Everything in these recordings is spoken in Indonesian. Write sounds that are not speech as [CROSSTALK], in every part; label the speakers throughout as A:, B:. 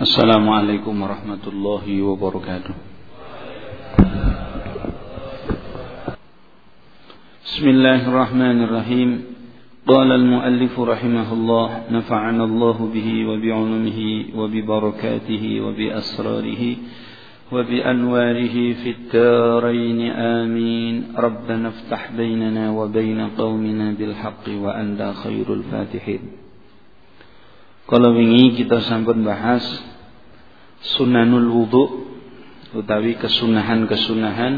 A: السلام عليكم ورحمة الله وبركاته بسم الله الرحمن الرحيم قال المؤلف رحمه الله نفعنا الله به وبعلمه وببركاته وبأسراره وبأنواره في الدارين آمين ربنا افتح بيننا وبين قومنا بالحق وأنت خير الفاتحين Kalau wingi kita sampun bahas sunanul wudhu utawi kesunahan-kesunahan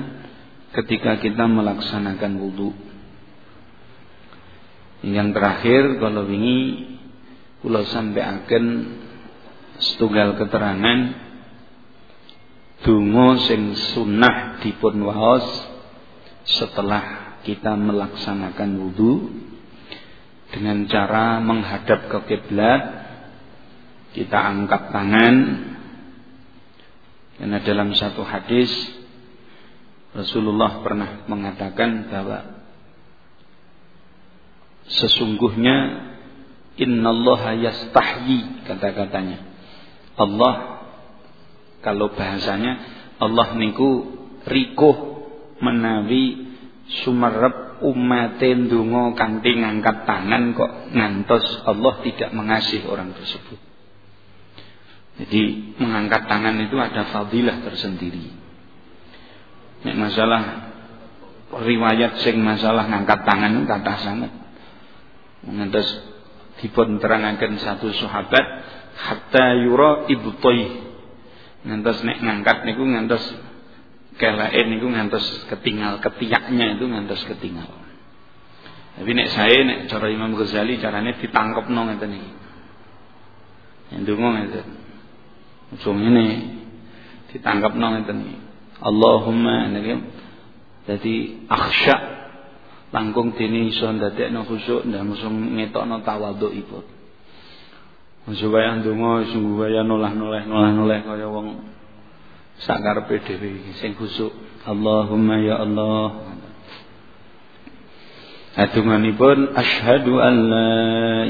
A: ketika kita melaksanakan wudhu. Yang terakhir kalau wingi kula akan setunggal keterangan dungo sing sunnah dipun waos setelah kita melaksanakan wudhu dengan cara menghadap ke kiblat kita angkat tangan karena dalam satu hadis Rasulullah pernah mengatakan bahwa sesungguhnya innallaha yastahyi kata-katanya. Allah kalau bahasanya Allah niku rikuh menawi sumerep umatin dungo kanthi ngangkat tangan kok ngantos Allah tidak mengasihi orang tersebut jadi mengangkat tangan itu ada fadilah tersendiri. Nek masalah riwayat sing masalah ngangkat tangan itu kata sangat. Ngantos dipun terangaken satu sahabat hatta yura ibtai. Ngantos nek ngangkat niku ngantos keleke niku ngantos ketinggal ketiaknya itu ngantos ketinggal. Tapi nek saya nek cara Imam Ghazali caranya ditangkep nong ngeten iki. Dungo ngeten. Ujung ini ditangkap nang ngeten Allahumma niki dadi akhsya langkung dene iso ndadekno khusuk ndak musuh ngetokno tawadhuipun. Supaya ndonga sungguh waya nolah-noleh nolah-noleh kaya wong sakarepe dhewe sing khusuk. Allahumma ya Allah. Atunganipun asyhadu an la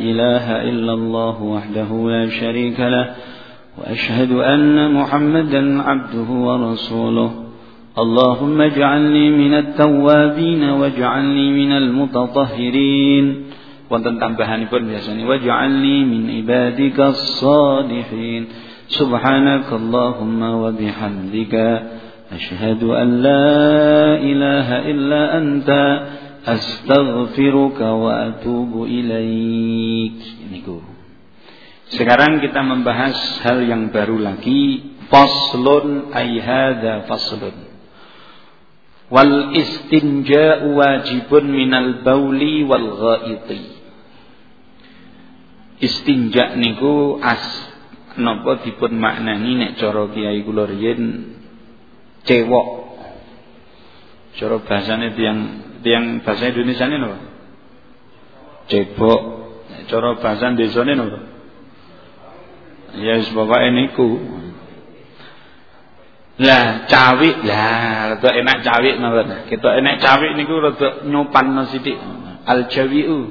A: ilaha illallah wahdahu la syarika lah وأشهد أن محمدا عبده ورسوله. اللهم اجعلني من التوابين واجعلني من المتطهرين. وانتن تنبهاني بل بيساني واجعلني من عبادك الصالحين سبحانك اللهم وبحمدك أشهد أن لا إله إلا أنت أستغفرك وأتوب إليك نقول sekarang kita membahas hal yang baru lagi. Faslun ay hadza faslun. Wal istinja'u wajibun minal bauli wal ghaiti. Istinja niku as napa dipun maknani nek cara Kiai kula riyin cewok. Cara bahasane tiang tiang bahasa Indonesia napa? Cebok. Cara bahasa desane napa? Ya wis pokoke niku. Lah cawik lah rada enak cawik mawon. Kita enak cawik niku rada nyopanno sithik. Al jawiu.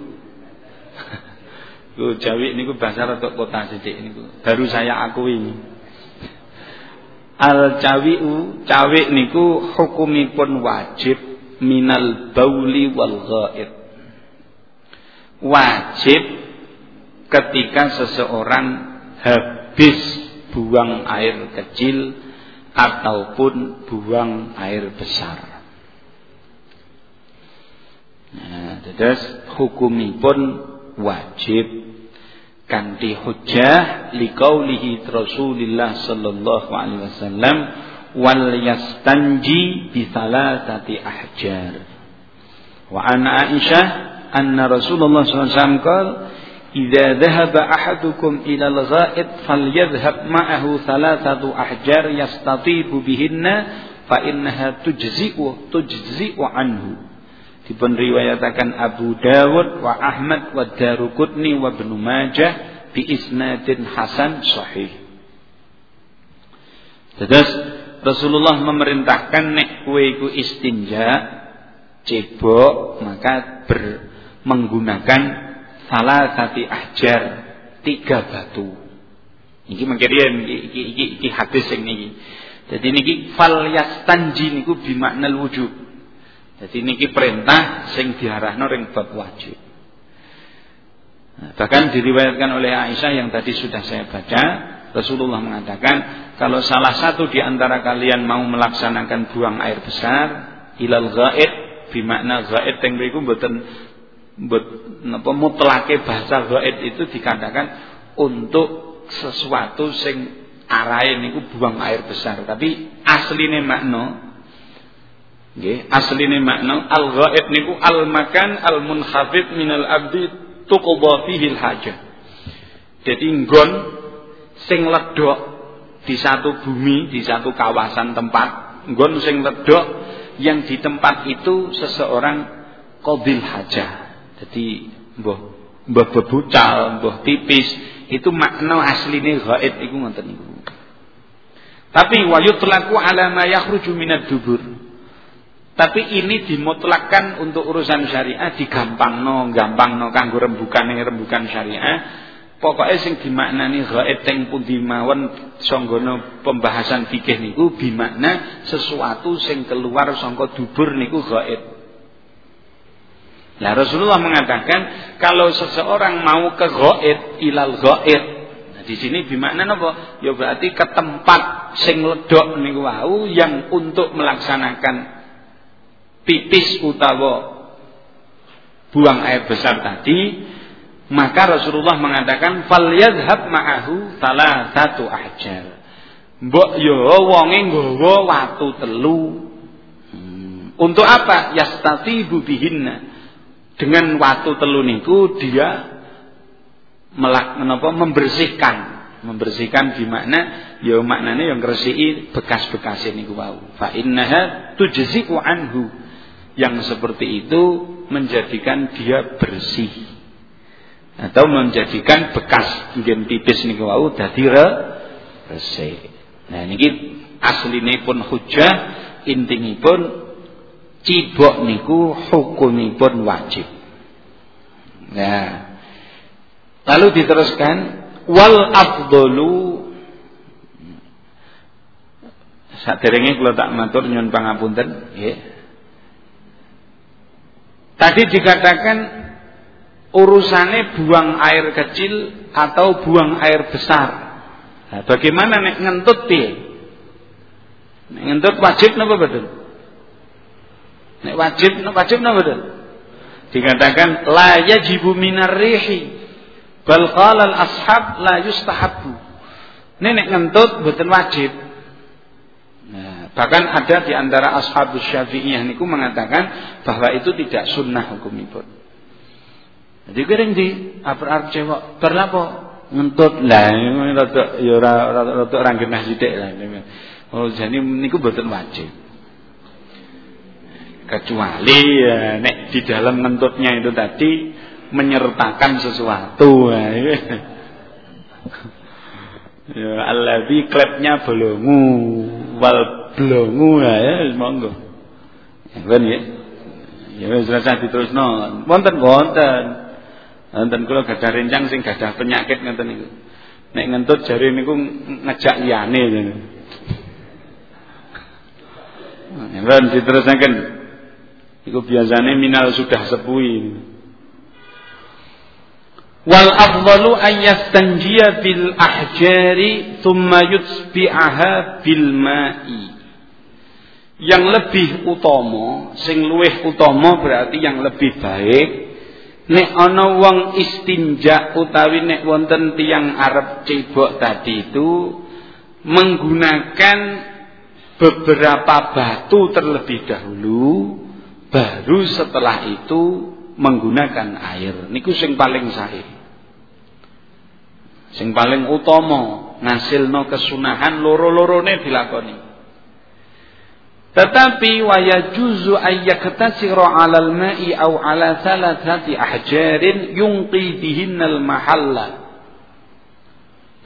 A: [LAUGHS] Ku cawik niku bahasa rada kota sithik niku. Baru saya akui. Al cawiu, cawik niku hukumipun wajib minal bauli wal ghaid. Wajib ketika seseorang habis buang air kecil ataupun buang air besar. Nah, terus hukumipun wajib kanthi hujjah liqaulihi Rasulillah sallallahu alaihi wasallam wal yastanji bi salatati ahjar. Wa an Aisyah anna Rasulullah sallallahu alaihi wasallam Idza dhahaba ahadukum إلى ghaid falyadhhab ma'ahu thalathatu ahjar yastatibu bihinna fa innaha tujzi'u tujzi'u anhu. Dipun riwayatakan Abu Dawud wa Ahmad wa Daruqutni wa Ibnu Majah bi isnadin hasan sahih. Terus Rasulullah memerintahkan nek kowe iku istinja cebok maka ber, menggunakan salah satu ahjar tiga batu Iki mengkirian iki iki iki hadis sing niki. Jadi niki fal yastanji niku bimakna wujub. Jadi niki perintah sing diarahno ring bab wajib. Bahkan diriwayatkan oleh Aisyah yang tadi sudah saya baca, Rasulullah mengatakan, kalau salah satu di antara kalian mau melaksanakan buang air besar, ilal ghaid, bimakna ghaid yang mboten mutlake bahasa ghaid itu dikatakan untuk sesuatu sing arahe niku buang air besar, tapi asline makna nggih, asline makna al ghaid niku al makan al munkhafid minal abdi tuqdha fihi hajah. Jadi nggon sing ledok di satu bumi, di satu kawasan tempat, nggon sing ledok yang di tempat itu seseorang qadil hajah. Jadi mbah mbah bebucal, mbah tipis, itu makna asline ghaib iku ngoten niku. Tapi wayutlaqu ala ma yakhruju minad dubur. Tapi ini dimutlakkan untuk urusan syariah digampang no, gampang no kanggo rembukan rembukan syariah. Pokoknya sing dimaknani ghaib teng pundi mawon sanggono pembahasan fikih niku bimakna sesuatu sing keluar sangka dubur niku ghaib. Nah Rasulullah mengatakan kalau seseorang mau ke ghaib ilal ghaib Nah, di sini bimakna napa? Ya berarti ke tempat sing ledok niku wau yang untuk melaksanakan pipis utawa buang air besar tadi. Maka Rasulullah mengatakan fal yadhhab ma'ahu satu ahjar mbok yo wonge nggawa watu telu. Hmm. untuk apa? Yastatibu bihinna dengan watu telu niku dia melak menapa membersihkan. Membersihkan di makna ya maknane yang ngresiki bekas-bekas niku wau. Fa innaha tujziku anhu. Yang seperti itu menjadikan dia bersih. Atau menjadikan bekas ngen tipis niku wau dadi resik. Nah niki asline pun hujah pun cibok niku hukumipun wajib. Nah lalu diteruskan wal afdalu saderenge kula tak matur nyuwun pangapunten nggih. Tadi dikatakan urusannya buang air kecil atau buang air besar. Nah, bagaimana nek ngentut piye? Nek ngentut wajib napa betul? Nek wajib wajib napa betul? Dikatakan la yajibu minar rihi bal qala al ashab la yustahabbu. Nek ngentut mboten wajib. Nah, bahkan ada di antara ashabus syafi'iyah niku mengatakan bahwa itu tidak sunnah hukum itu. Jadi kering di apa arep cewek berlapo ngentut lah rada ya rada ora genah sithik lah. Oh jadi niku mboten wajib. Kecuali ya, nek di dalam ngentutnya itu tadi menyertakan sesuatu. [LAUGHS] Ya allazi klepnya belungu wal belungu ya monggo. Ben ya. Ya wis rasah diterusno. Wonten wonten. Wonten kula gadah rencang sing gadah penyakit ngoten niku. Nek ngentut jari niku ngejak liyane ngono. Ya ben diterusaken. Iku biasane minal sudah sepuhi wal afdalu an yastanjiya bil ahjari thumma yutbi'aha bil ma'i. Yang lebih utama sing luwih utama berarti yang lebih baik nek ana wong istinja utawi nek wonten tiang arep cebok tadi itu menggunakan beberapa batu terlebih dahulu baru setelah itu menggunakan air. Niku sing paling sahih. Sing paling utama ngasilno kesunahan loro-lorone dilakoni. Tetapi waya juzu ayyaktasira 'alal ma'i aw 'ala thalathati ahjarin yungqi bihinnal mahalla.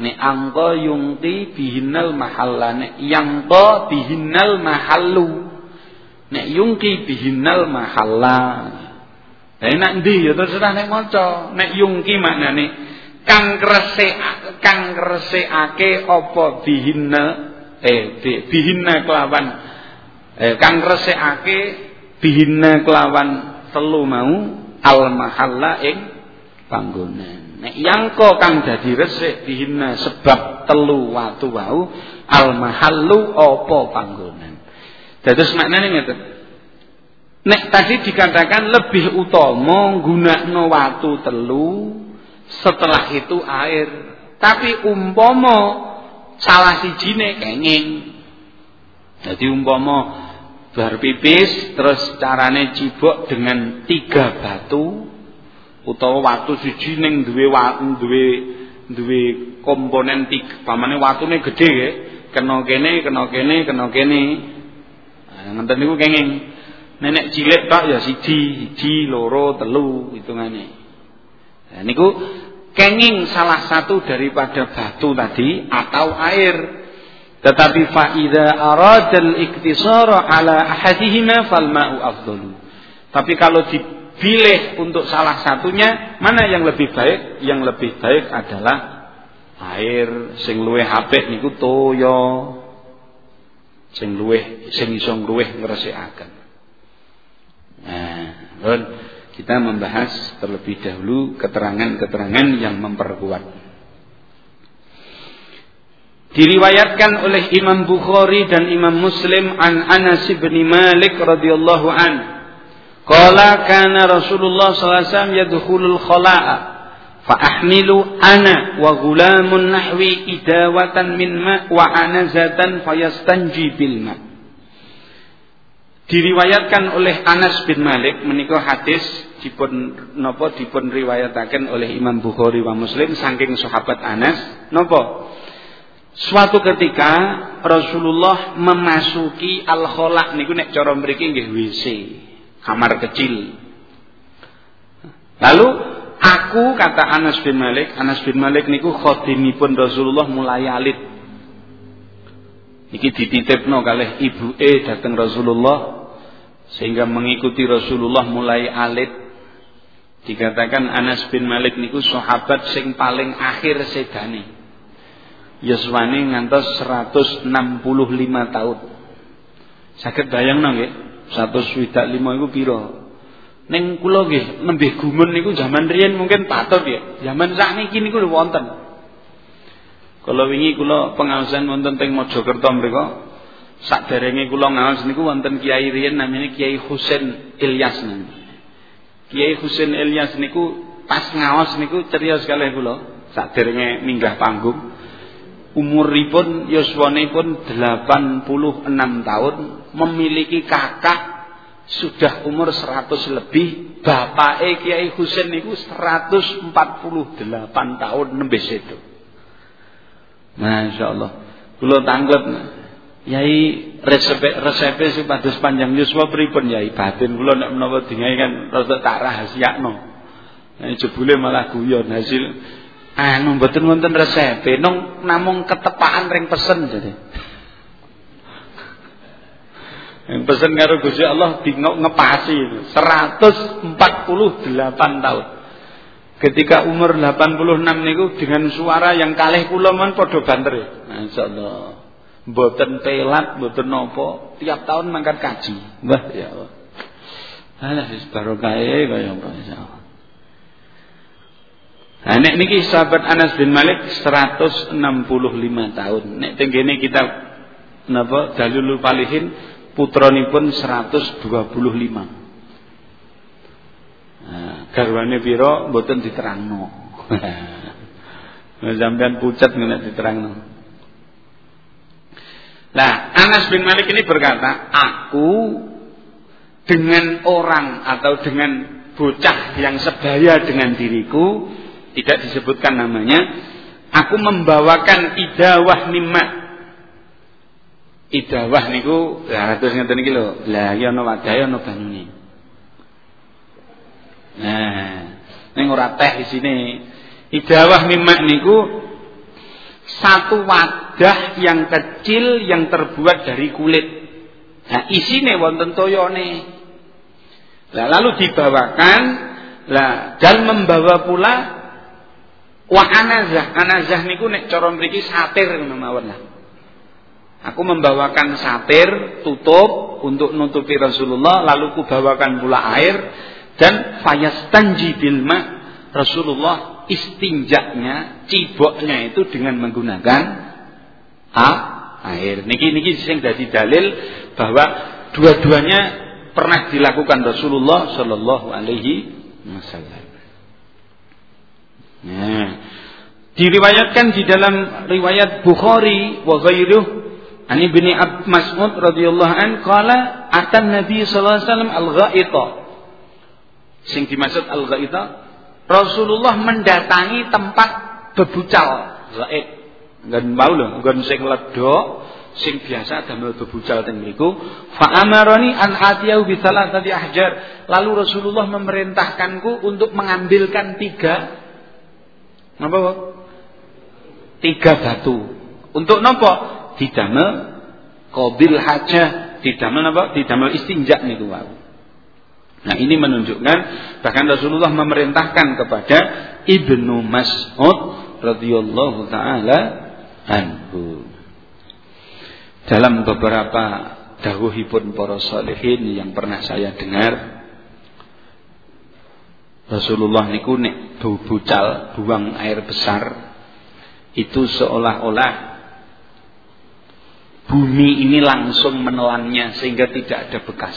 A: Nek angka yungqi bihinnal mahalla nek yangqa bihinnal mahallu nek yungqi bihinnal mahalla. Lah nek ndi? Ya terserah nek maca. Nek yungki maknane kang kresek kang kresekake apa bihinna? Eh bihinna kelawan. Eh kang kresekake bihinna kelawan telu mau al mahalla ing panggonan. Nek yangko kang dadi resik bihinna sebab telu watu wau al mahallu apa panggonan dados maknane ngeten Nek tadi dikatakan lebih utama gunakno watu telu setelah itu air. Tapi umpama salah sijine kenging. Jadi umpama bar pipis terus carane cibok dengan tiga batu utawa watu siji ning duwe duwe duwe komponen tiga pamane watune gedhe kena kene kena kene kena kene ngenten niku kenging nenek cilik tok ya siji, siji, loro, telu hitungane. Nah, niku kenging salah satu daripada batu tadi atau air. Tetapi faida aradal iktisara ala ahadihima fal ma'u afdalu. Tapi kalau dipilih untuk salah satunya, mana yang lebih baik? Yang lebih baik adalah air sing luwih apik niku toya. Sing luwih sing iso luwih ngresikaken. Nah, kita membahas terlebih dahulu keterangan-keterangan yang memperkuat. Diriwayatkan oleh Imam Bukhari dan Imam Muslim an Anas bin Malik radhiyallahu an. Qala kana Rasulullah sallallahu alaihi wasallam yadkhulul khala'a fa ahmilu ana wa gulamun nahwi idawatan min ma wa anazatan fayastanji bil ma' diriwayatkan oleh Anas bin Malik menikah hadis dipun nopo dipun riwayataken oleh Imam Bukhari wa Muslim saking sahabat Anas. Nopo suatu ketika Rasulullah memasuki al-khala niku nek cara mriki nggih WC kamar kecil. Lalu aku kata Anas bin Malik Anas bin Malik niku khadimipun Rasulullah mulai alit Iki dititipno kalih E datang Rasulullah sehingga mengikuti Rasulullah mulai alit. Dikatakan Anas bin Malik niku sahabat sing paling akhir sedane. Yuswani ngantos 165 tahun. Saged bayangno nggih, 165 iku pira? Ning kula nggih nembe gumun niku zaman riyen mungkin patut ya. Zaman sakniki niku wonten. Kalau wingi pengawasan wonten teng Mojokerto mriku, saderenge kula ngaos niku wonten Kiai riyen namanya Kiai Husain Ilyas niku. Kiai Husain Ilyas niku pas ngaos niku ceria sekali kula saderenge minggah panggung. Umuripun yuswanipun 86 tahun, memiliki kakak sudah umur 100 lebih, bapak Kiai Husain niku 148 tahun nembe itu. Masya Allah. Kulo tanggap Yai resepe resepe supados panjang yuswa pripun Yai batin kula nek menawa dingai kan rada tak rahasiakno. Nah jebule malah guyon hasil anu mboten wonten resepe nong namung ketepaan ring pesen jadi. Pesen karo Gusti Allah di ngepasi 148 tahun. Ketika umur 86 niku dengan suara yang kalih kula men padha banter. Masyaallah. Mboten pelat, mboten napa, tiap tahun mangkat kaji. Mbah ya Allah. Alah wis barokah kaya. Nah, nek niki sahabat Anas bin Malik 165 tahun. Nek tenggene kita napa Dalilul Falihin putranipun 125. Nah, garwane pira mboten diterangno. [LAUGHS] Sampeyan pucat nek diterangno. Nah, Anas bin Malik ini berkata, aku dengan orang atau dengan bocah yang sebaya dengan diriku, tidak disebutkan namanya, aku membawakan idawah nimah. Idawah niku, lah terus ngeten iki lho, lah ya ana wadahe ana. Nah, ning ora teh di sini. Idawah mimak niku satu wadah yang kecil yang terbuat dari kulit. Nah, isine wonten toyone. Nah, lalu dibawakan lah dan membawa pula Wa anazah, anazah niku nek cara mriki satir mawon lah. Aku membawakan satir tutup untuk nutupi Rasulullah lalu kubawakan pula air dan fayastanji bilma Rasulullah istinjaknya ciboknya itu dengan menggunakan air. Niki niki sing dadi dalil bahwa dua-duanya pernah dilakukan Rasulullah Shallallahu Alaihi Wasallam. Nah, diriwayatkan di dalam riwayat Bukhari wa ghairuh an Ibnu Mas'ud radhiyallahu an qala atan Nabi sallallahu alaihi wasallam al-ghaita. Sing dimaksud al-ghaita Rasulullah mendatangi tempat bebucal ghaib. Nggon mau lho, nggon sing ledok sing biasa damel bebucal teng mriku fa amarani an atiyau bi tadi ahjar lalu Rasulullah memerintahkanku untuk mengambilkan tiga Pak? Tiga batu. Untuk nopo? Didamel qabil hajah, didamel napa? Didamel istinja niku wae. Nah, ini menunjukkan bahkan Rasulullah memerintahkan kepada Ibnu Mas'ud radhiyallahu taala anhu. Dalam beberapa dawuhipun para salihin yang pernah saya dengar Rasulullah niku nek buang air besar itu seolah-olah bumi ini langsung menelannya sehingga tidak ada bekas.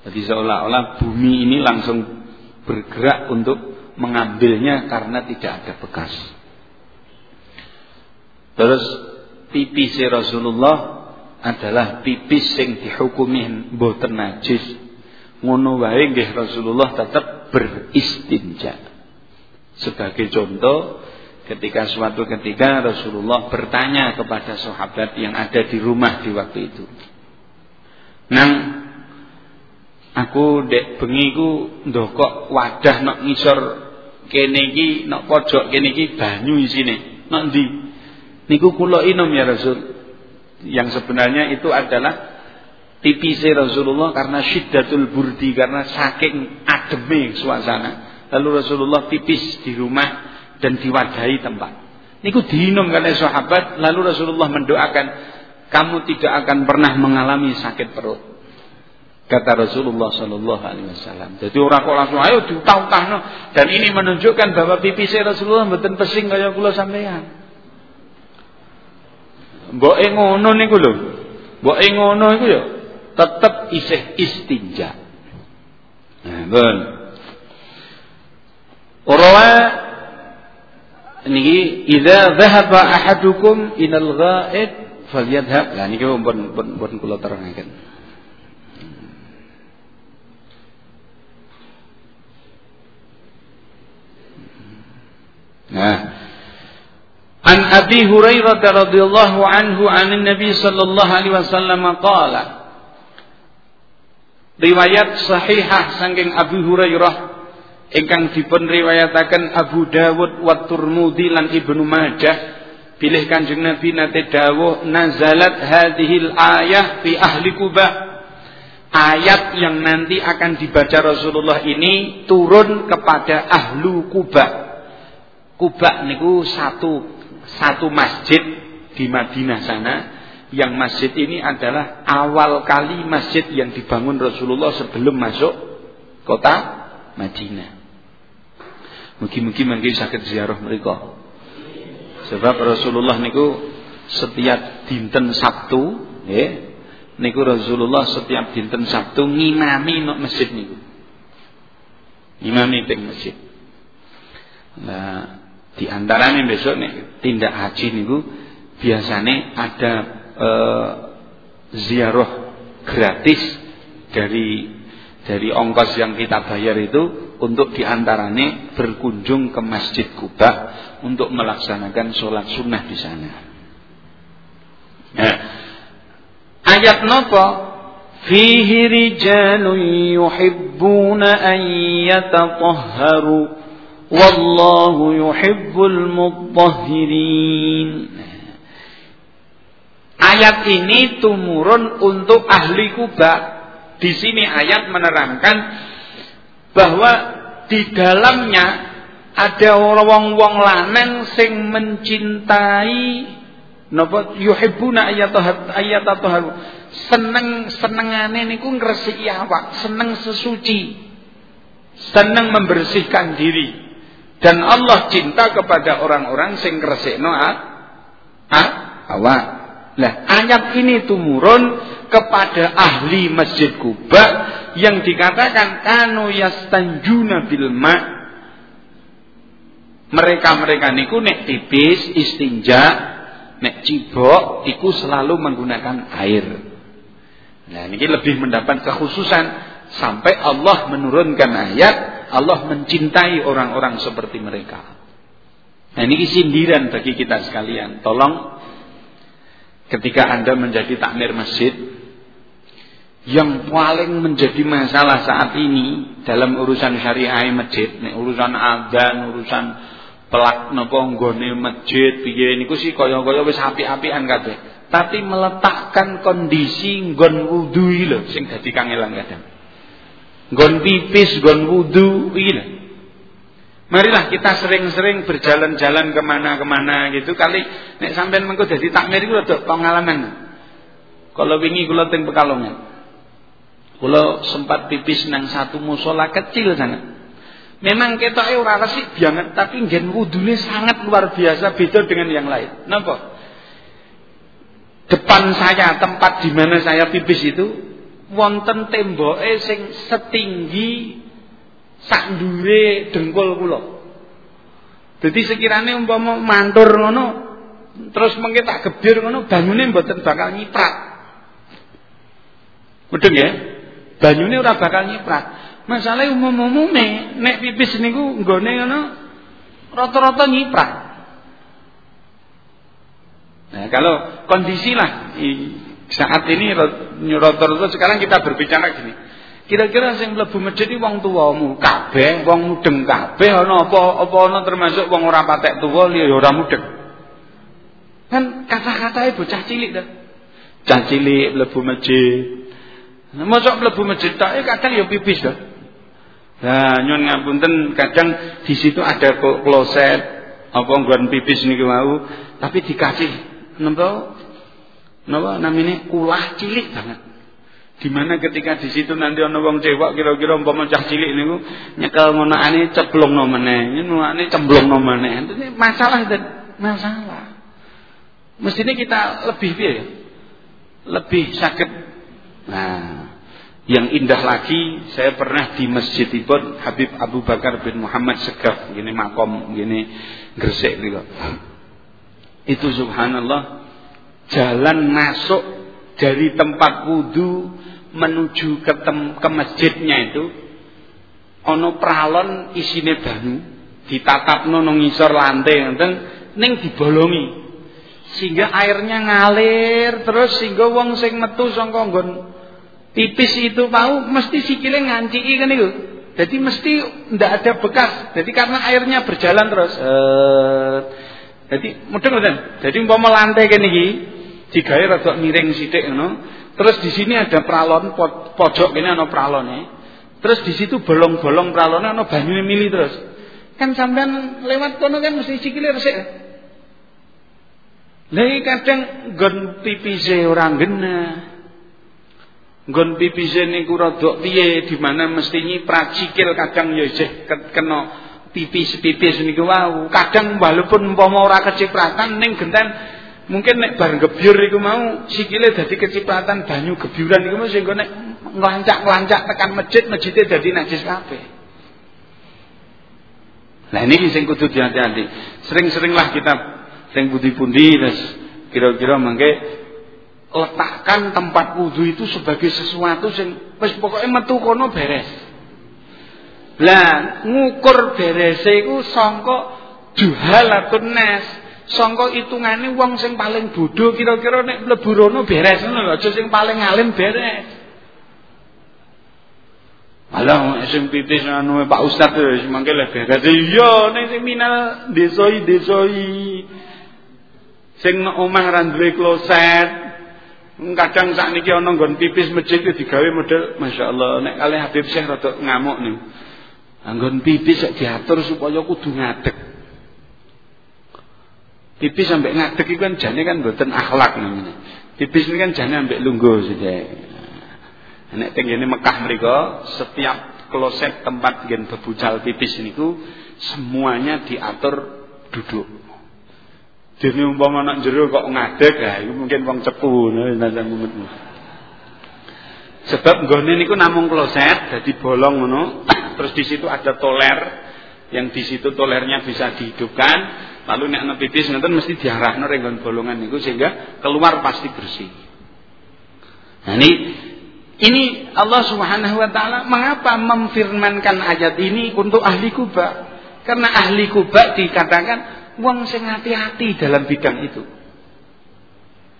A: Jadi seolah-olah bumi ini langsung bergerak untuk mengambilnya karena tidak ada bekas. Terus pipis Rasulullah adalah pipis yang dihukumi mboten najis ngono wae Rasulullah tetap beristinja. Sebagai contoh ketika suatu ketika Rasulullah bertanya kepada sahabat yang ada di rumah di waktu itu. Nang aku dek bengi ku ndokok wadah nok ngisor kene iki nok pojok kene iki banyu isine. Nok ndi? Niku kula inom ya Rasul. Yang sebenarnya itu adalah tipis Rasulullah karena syiddatul burdi karena saking ademe suasana. Lalu Rasulullah tipis di rumah dan diwadahi tempat. Niku diinum oleh sahabat lalu Rasulullah mendoakan kamu tidak akan pernah mengalami sakit perut. Kata Rasulullah Shallallahu Alaihi Wasallam. Jadi orang kok langsung ayo diutah-utahno dan ini menunjukkan bahwa pipis Rasulullah betul pesing kaya kula sampean. Mbok ngono niku lho. Mbok ngono iku ya tetap isih istinja. Nah, bon. Urawa niki idza dhahaba ahadukum inal ghaid falyadhhab. Lah niki pun pun pun kula terangaken. Nah, An Abi Hurairah radhiyallahu anhu an Nabi sallallahu alaihi wasallam qala riwayat sahihah saking Abu Hurairah ingkang dipun riwayataken Abu Dawud wa Turmudi lan Ibnu Majah pilih Kanjeng Nabi nate dawuh nazalat hadhil ayah fi ahli Kubah ayat yang nanti akan dibaca Rasulullah ini turun kepada ahlu Kubah Kubah niku satu satu masjid di Madinah sana. Yang masjid ini adalah awal kali masjid yang dibangun Rasulullah sebelum masuk kota Madinah. Mungkin-mungkin mungkin sakit ziarah mereka. Sebab Rasulullah niku setiap dinten Sabtu, ya, niku Rasulullah setiap dinten Sabtu ngimami nok masjid niku. Ngimami teng masjid. Nah, di antaranya besok nih tindak haji niku biasanya ada eh, ziarah gratis dari dari ongkos yang kita bayar itu untuk di antaranya berkunjung ke Masjid Kuba untuk melaksanakan sholat sunnah di sana. Nah, ayat nopo fihi rijalun yuhibbuna an yatatahharu wallahu yuhibbul mutahhirin. Ayat ini tumurun untuk ahli Kuba. Di sini ayat menerangkan bahwa di dalamnya ada wong-wong lanang sing mencintai napa yuhibbuna ayatahat ayatataharu seneng senengane niku ngresiki awak seneng sesuci seneng membersihkan diri. Dan Allah cinta kepada orang-orang sing ngresikno ah, awak. Lah ayat ini tumurun kepada ahli Masjid Kuba yang dikatakan kanu yastanjuna bil ma mereka-mereka niku nek tipis istinja nek cibok iku selalu menggunakan air. Nah, ini lebih mendapat kekhususan sampai Allah menurunkan ayat Allah mencintai orang-orang seperti mereka. Nah, ini sindiran bagi kita sekalian. Tolong ketika Anda menjadi takmir masjid yang paling menjadi masalah saat ini dalam urusan syariah masjid, urusan adzan, urusan pelak napa masjid piye niku sih kaya-kaya wis apik-apikan kabeh. Tapi meletakkan kondisi nggon wudu lho sing dadi kangelan kadang. Nggon pipis, nggon wudu iki. Marilah kita sering-sering berjalan-jalan ke mana-kemana gitu kali nek sampean mengko dadi takmir iku rada pengalaman. Kalau wingi kula teng Pekalongan. Kula sempat pipis nang satu musola kecil sana. Memang ketoke ora resik banget, tapi ngen wudune sangat luar biasa beda dengan yang lain. Napa? Depan saya tempat di mana saya pipis itu wonten temboke sing setinggi sak ndure dengkul kula. Jadi sekiranya umpama mantur ngono terus mengke tak gebir ngono banyune mboten bakal nyiprat. Mudeng ya? Banyune ora bakal nyiprat. Masalah umum-umume nek pipis niku nggone ngono rata-rata nyiprat. Nah, kalau kondisi lah saat ini rata-rata sekarang kita berbicara gini. Kira-kira sing mlebu masjid iki wong tuwamu kabeh, wong mudeng kabeh ana apa apa ana termasuk wong ora patek tuwa ya ora mudeng. Kan kata-katanya bocah cilik dah. Cah cilik mlebu masjid. Mosok mlebu masjid tak eh, kadang ya pipis dah. Nah, nyun ngapunten kadang di situ ada kloset apa nggon pipis niku mau, tapi dikasih napa napa namine kulah cilik banget. Di mana ketika di situ nanti ana wong cewek kira-kira umpama cah cilik niku nyekel ane ceblongno meneh, ane cemblongno meneh. Masalah dan masalah. Mestinya kita lebih piye? Lebih sakit. Nah, yang indah lagi, saya pernah di masjid Ibon Habib Abu Bakar bin Muhammad Segaf, gini makom, gini gresik gitu. Itu subhanallah, jalan masuk dari tempat wudhu menuju ke, tem, ke masjidnya itu, ono pralon isine banyu, ditatap nong ngisor lantai, ngeten, ning dibolongi. Sehingga airnya ngalir terus sehingga wong sing metu saka nggon Pipis itu mau mesti sikile nganciki kan itu. Jadi mesti ndak ada bekas. Jadi karena airnya berjalan terus. Uh, jadi mudeng mboten. Jadi umpama lantai kene iki digawe rada miring sithik ngono. Terus di sini ada pralon pojok kene ana pralone. Terus di situ bolong-bolong pralone ana banyune mili terus. Kan sampean lewat kono kan mesti sikile resik. Lah kadang nggon pipise ora genah. Nggon pipise niku rada piye di mana mesti nyiprat sikil kadang ya isih kena pipis-pipis niku wau. Kadang walaupun umpama ora kecipratan ning genten mungkin nek bar gebyur iku mau sikile dadi kecipratan banyu gebyuran iku mesti nek nglancak-nglancak tekan masjid masjidnya dadi najis kabeh. Nah ini sing kudu hati-hati. Sering-seringlah kita sing budi-pundi terus kira-kira mangke letakkan tempat wudhu itu sebagai sesuatu sing wis pokoke metu kono beres. Lah ngukur berese iku sangka juhalatun nas. Sangka hitungane wong sing paling bodoh kira-kira nek mlebu rono beres ngono lho, aja sing paling alim beres. Alah sing pitis anu Pak Ustaz wis mangke beres. Iya ning sing minal desoi-desoi. Sing omah ra duwe kloset, Kadang saat niki ana nggon pipis masjid itu digawe model Masya Allah nek kali Habib Syekh rada ngamuk nih. Anggon pipis diatur supaya kudu ngadeg. Pipis sampai ngadeg itu kan jane kan mboten akhlak namanya. Pipis ini kan jane ambek lungguh saja. Nek teng Mekah mereka setiap kloset tempat gen bebucal pipis niku semuanya diatur duduk. Jadi umpama anak jero kok ngadeg, ya itu mungkin wong cepu nasa mumet. Sebab nggone niku namung kloset, jadi bolong ngono. [CLEARS THROAT] Terus di situ ada toler yang di situ tolernya bisa dihidupkan. Lalu nek ana pipis ngoten mesti diarahno renggon bolongan niku sehingga keluar pasti bersih. Nah ini ini Allah Subhanahu wa taala mengapa memfirmankan ayat ini untuk ahli Kuba? Karena ahli Kuba dikatakan wong sing hati-hati dalam bidang itu.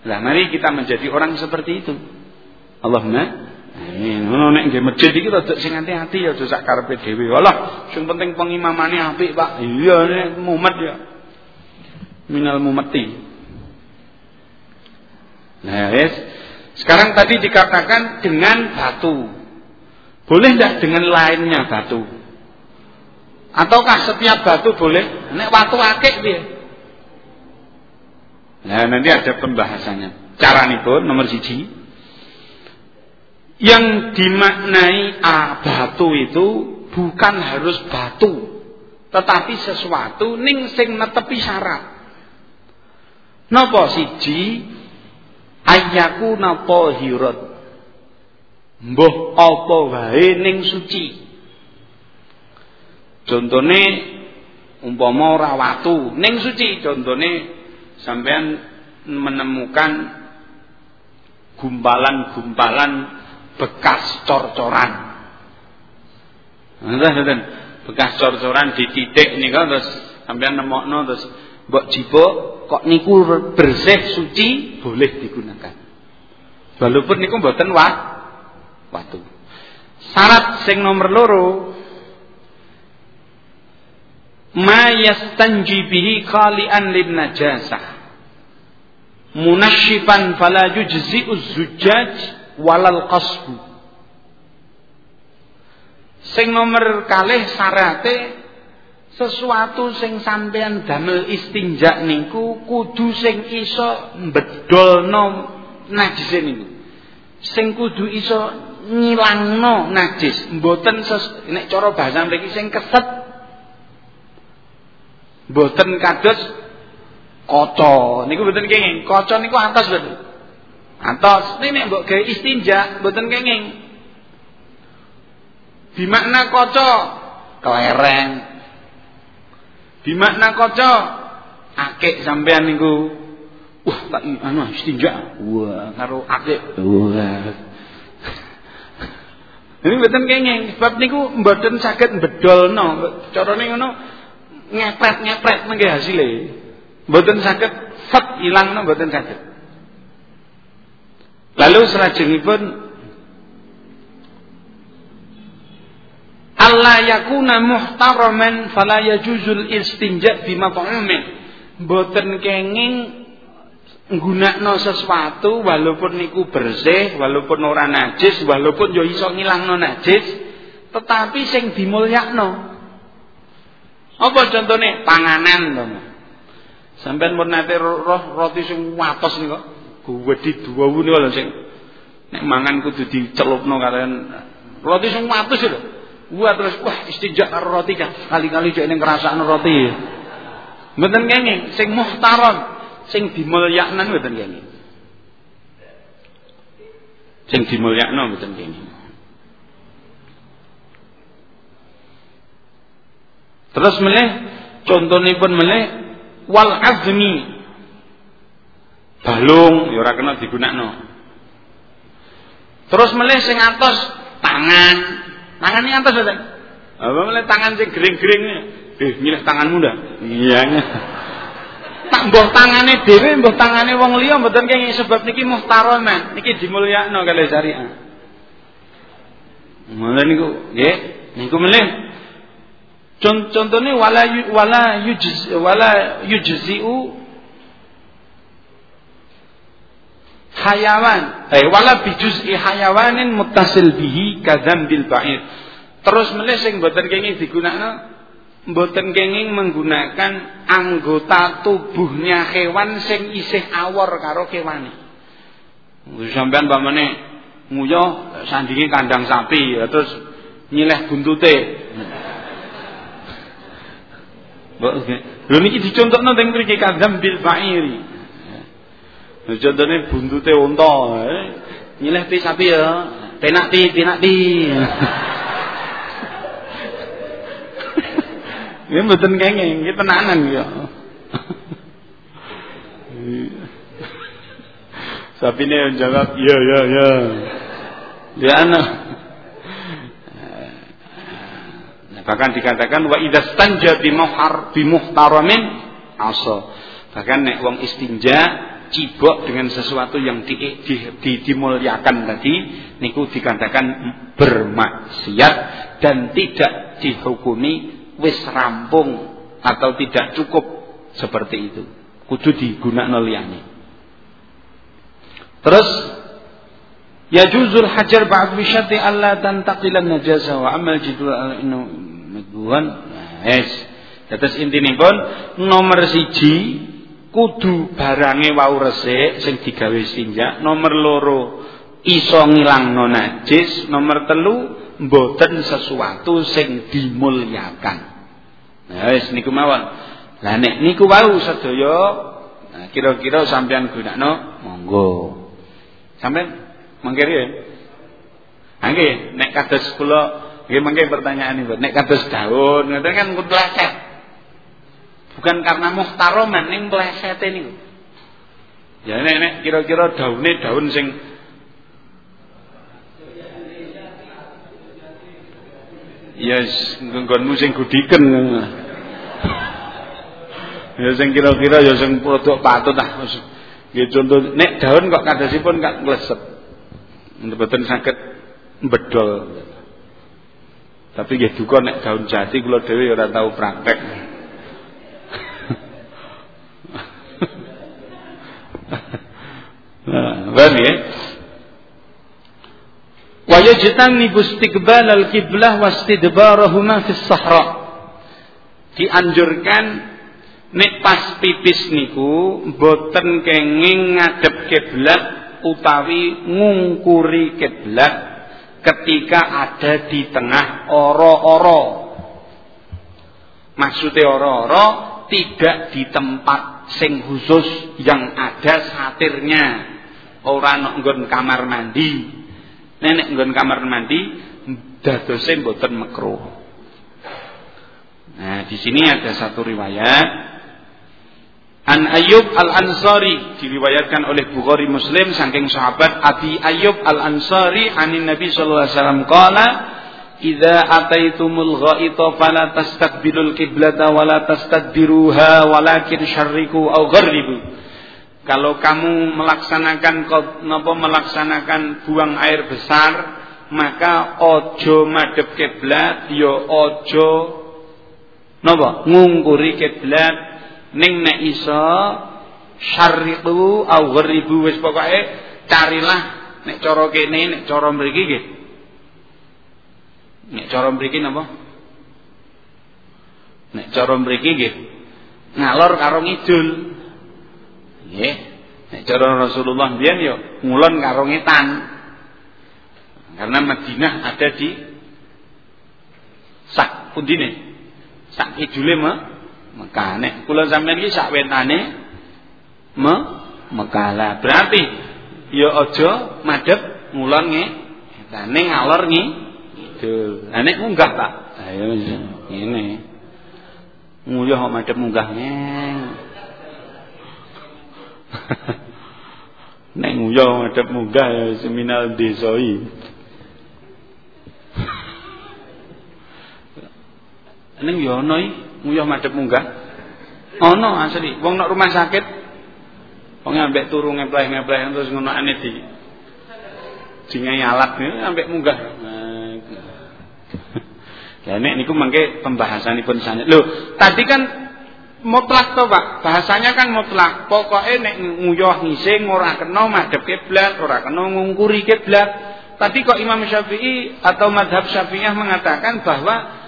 A: Nah, mari kita menjadi orang seperti itu. Allahumma Amin. Ngono nek nggih masjid iki rada sing hati-hati ya aja sak karepe dhewe. Walah, sing penting pengimamane apik, Pak. Iya nek mumet ya. Minal mumeti. Nah, yes. Sekarang tadi dikatakan dengan batu. Boleh tidak dengan lainnya batu? Ataukah setiap batu boleh? Nek watu akik piye? Nah, nanti ada pembahasannya. Cara pun nomor siji yang dimaknai ah, batu itu bukan harus batu, tetapi sesuatu ning sing netepi syarat. Napa siji ayaku napa hirat. Mbuh apa wae ning suci. Contone umpama ora watu ning suci, contone sampean menemukan gumpalan-gumpalan bekas cor-coran. Ngoten Bekas cor-coran dititik nika terus sampean nemokno terus mbok jipuk kok niku bersih suci boleh digunakan. Walaupun niku mboten wa watu. Syarat sing nomor loro ma yastanji bihi khali'an lin najasah. Munasyipan fala yujzi'u zujjaj walal qasbu. Sing nomor kalih syarate sesuatu sing sampean damel istinja niku kudu sing iso mbedolno najis niku. Sing kudu iso ngilangno najis. Mboten nek cara bahasa mriki sing keset mboten kados kaca niku mboten kenging kaca niku atas mboten Atos ini mbok gawe istinja mboten kenging. Di makna kaca kelereng. Di makna kaca akik sampean niku. Wah, tak anu istinja. Wah, karo akik. Wah. Ini mboten kenging sebab niku mboten saged bedolno. Carane ngono ngepret-ngepret mengke hasile. Mboten saged set ilangno mboten saged. Lalu selajengipun Allah yakuna muhtaraman fala yajuzul istinja bima ta'umin. Mboten kenging nggunakno sesuatu walaupun niku bersih, walaupun ora najis, walaupun yo iso ngilangno najis, tetapi sing dimulyakno. Apa contohnya? Panganan to. Sampeyan mun nate roh roti sing watos niku wedi duwu niku lho sing nek mangan kudu dicelupno kalian roti sing matus lho. Wah terus wah istinja roti kan. Kali-kali cek ning ngrasakno roti. Mboten kenging sing muhtaram, sing dimulyakno mboten kenging. Sing dimulyakno mboten kenging. Terus melih contonipun melih wal azmi balung ya ora kena digunakno. Terus melih sing atos tangan. Tangan ini atos mboten? Apa melih tangan sing gering-gering. Eh, milih tanganmu ndak? Iya. Tak mbah tangane dhewe, mbah tangane wong liya mboten kenging sebab niki muhtaraman, niki dimulyakno kalih syariat. Mulai niku, nggih, niku melih contohnya wala wala yujz wala yujzi'u hayawan eh wala bijuz'i hayawanin muttasil bihi kadzam bil ba'ir Terus melih sing mboten kenging digunakno mboten kenging menggunakan anggota tubuhnya hewan sing isih awor karo kewane. Sampeyan pamane nguyoh sandingi kandang sapi ya, terus nyileh buntute. Lho niki dicontohno teng mriki kadam bil ba'iri. Contohnya buntute unta, eh. nyileh ti sapi ya, penak ti, penak ti. Ini mboten kenging, iki tenanan ya. yang jawab, "Ya, ya, ya." Ya anak. Nah, bahkan dikatakan wa idastanja bimuhar bimuhtaramin asa. Bahkan nek wong istinja cibok dengan sesuatu yang di, di, di, dimuliakan tadi niku dikatakan bermaksiat dan tidak dihukumi wis rampung atau tidak cukup seperti itu. Kudu digunakan liyane. Terus ya juzul hajar ba'd bisyati alla tantaqilan najasa wa amal jidul inu madbuhan. Yes. Terus intinipun nomor siji kudu barange wau resik sing digawe istinja, nomor loro iso ngilangno najis, nomor telu mboten sesuatu sing dimulyakan. Nah wis niku mawon. Lah nek niku wau sedaya nah, kira-kira sampean gunakno monggo. Sampean mangke riyen. Nggih, nek kados kula nggih pertanyaan niku. Nek kados daun ngoten kan mutlaset. Bukan karena muhtaroman ning plesete niku. Ya nek nek kira-kira daune daun sing Ya yes, nggonmu sing gudiken. Ya sing kira-kira ya sing produk patut ah. Nggih contoh nek daun kok kadosipun kak ngleset. Mboten saged bedol. Tapi nggih duka nek daun jati kula dhewe ya ora tau praktek. [LAUGHS] Nah, ya. Wa yajtanibu istiqbal al-qiblah wa istidbarahuma fi sahra. Dianjurkan Nek pas pipis niku boten kenging ngadep kiblat utawi ngungkuri kiblat ketika ada di tengah oro-oro. Maksudnya oro-oro tidak di tempat sing khusus yang ada satirnya. Orang nggon kamar mandi. Nenek nggon kamar mandi dadose boten makruh. Nah, di sini ada satu riwayat An Ayyub Al-Ansari diriwayatkan oleh Bukhari Muslim saking sahabat Abi Ayyub Al-Ansari anin Nabi sallallahu alaihi wasallam qala Idza ataitumul ghaita fala tastaqbilul qiblata wala tastadbiruha walakin syarriku aw gharribu. Kalau kamu melaksanakan napa melaksanakan buang air besar maka ojo madhep kiblat ya ojo napa ngungkuri kiblat ning nek iso syarriqu au gharibu wis pokoke carilah nek cara kene nek cara mriki nggih. Nek cara mriki napa? Nek cara mriki nggih. Ngalor karo ngidul. Nggih. Nek cara Rasulullah biyen yo ngulon karo ngetan. Karena Madinah ada di sak pundine sak kidule mah Mekah. Nek kula sampeyan iki sak wetane me Mekah lah. Berarti ya aja madhep ngulon nge etane ngalor ngi kidul. Lah nek munggah Pak. Ayo ngene. Nguyuh kok madhep munggah neng. [LAUGHS] Nek nguyuh madhep munggah ya seminal desoi. Ning yo ana nguyuh madhep munggah. Ana asli, wong nek rumah sakit wong ambek turu ngepleh-ngepleh terus ngono ane di jingai alat ambek munggah. [LAUGHS] Ya nek niku mangke pembahasanipun sanad. Lho, tadi kan mutlak to, Pak. Bahasanya kan mutlak. Pokoke nek nguyuh ngising ora kena madhep kiblat, ora kena ngungkuri kiblat. Tadi kok Imam Syafi'i atau madhab Syafi'iyah mengatakan bahwa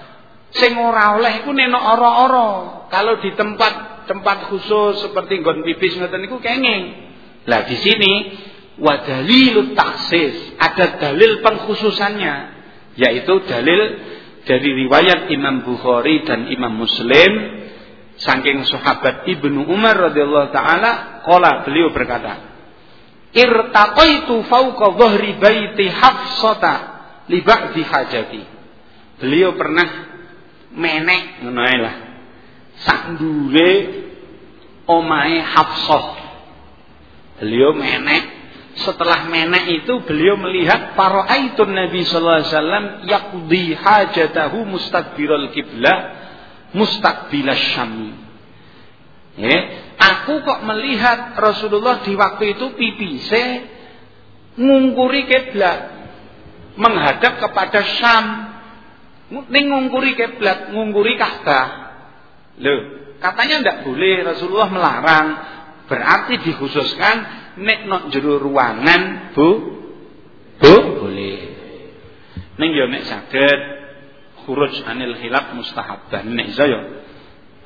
A: sing ora oleh iku nenok ora-ora. Kalau di tempat tempat khusus seperti nggon pipis ngoten niku kenging. Lah di sini wadalilut taksis, ada dalil pengkhususannya yaitu dalil dari riwayat Imam Bukhari dan Imam Muslim saking sahabat Ibnu Umar radhiyallahu taala qala beliau berkata irtaqaitu fauqa dhahri baiti Hafsata li ba'di hajati. Beliau pernah menek ngono ae lah. Sandure omahe Hafsah. Beliau menek setelah menek itu beliau melihat para aitun Nabi sallallahu alaihi wasallam yaqdi hajatahu mustaqbiral kiblah mustaqbilas syam. Ya, aku kok melihat Rasulullah di waktu itu pipise ngungkuri kiblat menghadap kepada Syam. Ning ngungkuri kiblat, ngungkuri Ka'bah. Loh, katanya ndak boleh Rasulullah melarang. Berarti dikhususkan nek nok jero ruangan, Bu. Bu, boleh. Ning yo nek saged khuruj anil khilaf mustahabban nek iso yo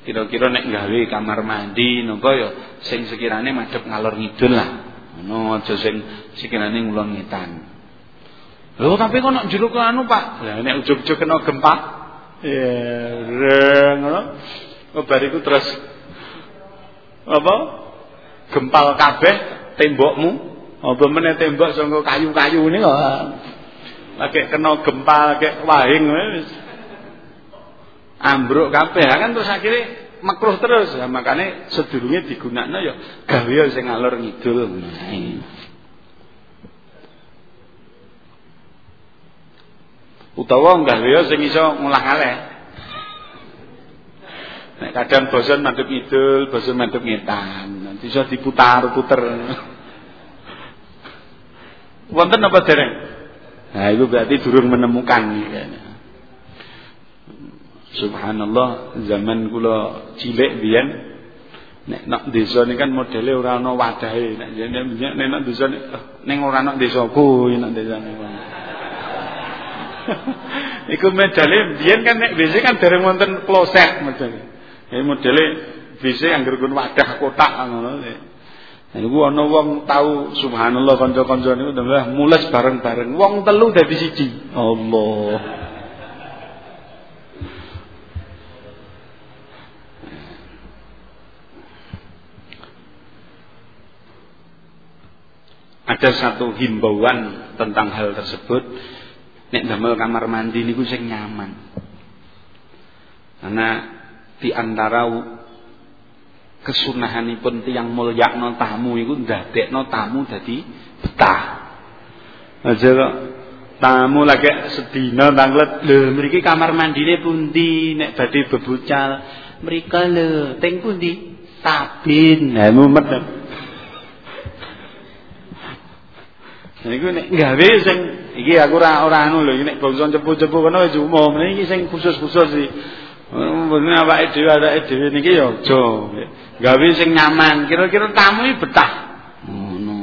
A: kira-kira nek gawe kamar mandi napa ya sing sekirane madhep ngalor ngidul lah ngono aja sing sekirane ngulon ngetan lho tapi kok nek jero anu Pak? Lah nek ujug-ujug kena gempa. Ya ngono. Oh, bariku terus apa? Gempal kabeh tembokmu. Apa meneh tembok saka kayu-kayu ini kok? Lagi kena gempa lagi wahing wis. Ambruk kabeh. Kan terus akhirnya makruh terus. Ya, makanya sedurunge digunakno ya gawe sing ngalor ngidul utawa gawe sing iso kaleh nek kadang bosan madhep idul bosan madhep ngetan nanti iso diputar-puter. Wonten apa dereng? Nah itu berarti durung menemukan ya. Subhanallah zaman kula cilik biyen nek nak desa ini kan modele ora ana wadahe. Nek nek nek desa ning ora ana desaku nek desa [LAUGHS] Iku medale biyen kan nek desa kan dereng wonten kloset modele. Ya modele bisa angger gun wadah kotak ngono. Niku ana wong tau subhanallah kanca-kanca niku mules bareng-bareng. Wong telu dadi siji. Allah. ada satu himbauan tentang hal tersebut nek damel kamar mandi niku sing nyaman. Karena di antara kesunahanipun tiyang mulyakno tamu iku ndadekno tamu dadi betah. Aja kok tamu lagi sedina tanglet lho mriki kamar mandine pundi? Nek badhe bebucal mriko lho teng pundi? Tabin ha mumet Niku nek gawe sing iki aku ora ora anu lho nek bangsa cepu-cepu kono wis umum. Iki sing khusus-khusus iki. Mboten awake dhewe awake dhewe niki ya aja. Gawe sing nyaman, kira-kira tamu iki betah. Ngono.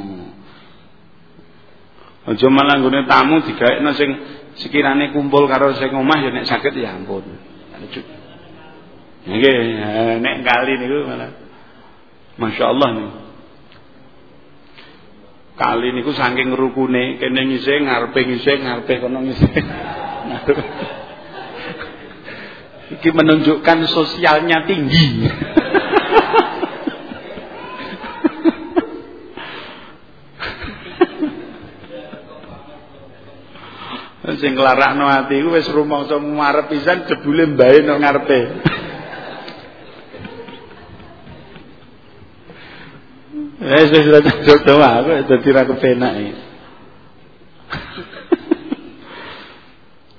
A: Aja malah nggone tamu digaekno sing sekirane kumpul karo sing omah ya nek saged ya ampun. Nggih, nek kali niku malah Masya Allah nih kali niku saking rukune kene ngisih ngarepe ngisih ngarepe kono ngisih. [LAUGHS] Iki menunjukkan sosialnya tinggi. [LAUGHS] Sing nglarakno ati ku wis rumangsa ngarep pisan jebule mbae nang ngarepe Eh wis wis jodoh aku dadi ra kepenak iki.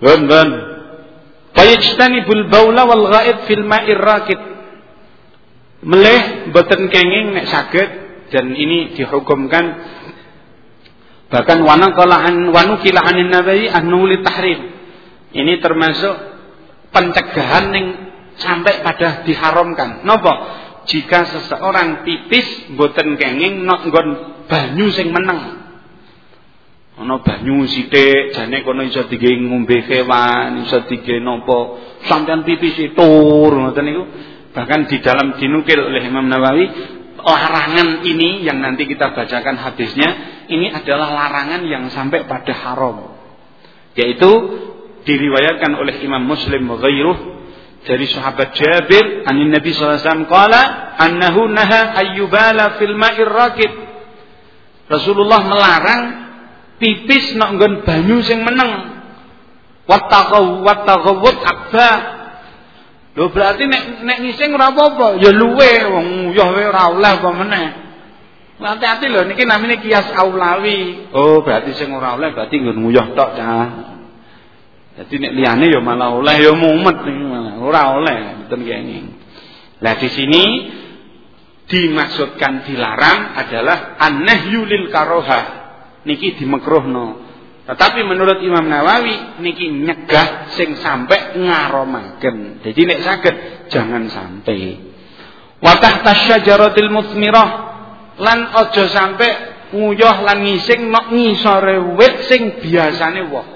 A: Bun [LAUGHS] bun. Fayajtanibul baula wal ghaib fil ma'ir rakid. Meleh boten kenging nek saged dan ini dihukumkan bahkan wana kalahan wanu kilahanin nabi anuli tahrim. Ini termasuk pencegahan yang sampai pada diharamkan. Napa? Jika seseorang pipis boten kenging nok nggon banyu sing meneng. ana banyu sithik jane kono iso dige ngombe kewan iso dige napa. Sampean pipis tur ngoten niku. Bahkan di dalam dinukil oleh Imam Nawawi larangan ini yang nanti kita bacakan hadisnya ini adalah larangan yang sampai pada haram. Yaitu diriwayatkan oleh Imam Muslim ghairuh dari sahabat Jabir an Nabi wasallam qala annahu naha ayyubala fil ma'ir rakid Rasulullah melarang pipis nak nggon banyu sing meneng. Wattaqaw wattaqawut akba. Lho berarti nek nek ngising ora apa-apa. Ya luwe wong nguyuh wae ora oleh apa meneh. Hati-hati lho niki namine kias aulawi. Oh berarti sing ora oleh berarti nggon nguyuh tok cah jadi nek liyane ya malah oleh ya mumet malah ora oleh mboten kene lah di sini dimaksudkan dilarang adalah an-nahyu lil karohah niki dimekruhno. Tetapi menurut Imam Nawawi niki nyegah sing sampai ngaromaken. Jadi nek saged jangan sampai. Wa tahta syajaratil musmirah lan aja sampai nguyuh lan ngising nok ngisore wit sing biasane woh.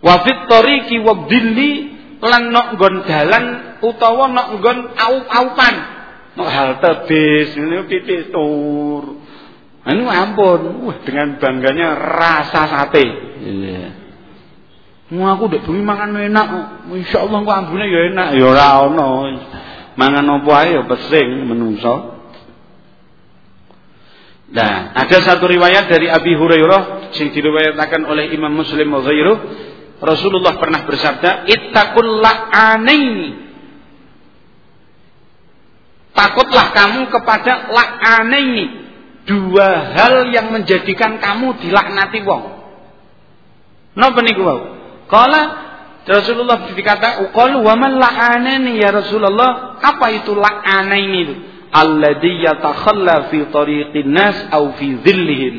A: Wa fit tariqi wa dilli lan nok nggon dalan utawa nok nggon aup-aupan. Nok halte bis ngene pipis tur. Anu ampun, wah dengan bangganya rasa sate. Iya. Mau aku udah bumi mangan enak, insya Allah kok ambune ya enak, ya ora ono. Mangan apa ae ya pesing menungso. Nah, ada satu riwayat dari Abi Hurairah sing diriwayatkan oleh Imam Muslim wa Rasulullah pernah bersabda, "Ittaqul la'anaini." Takutlah kamu kepada la'anaini, dua hal yang menjadikan kamu dilaknati wong. Napa niku wau? Kala Rasulullah berkata, "Qalu wa man la'anani ya Rasulullah?" Apa itu la'anaini itu? Alladhi yatakhalla fi tariqin nas au fi dhillihim.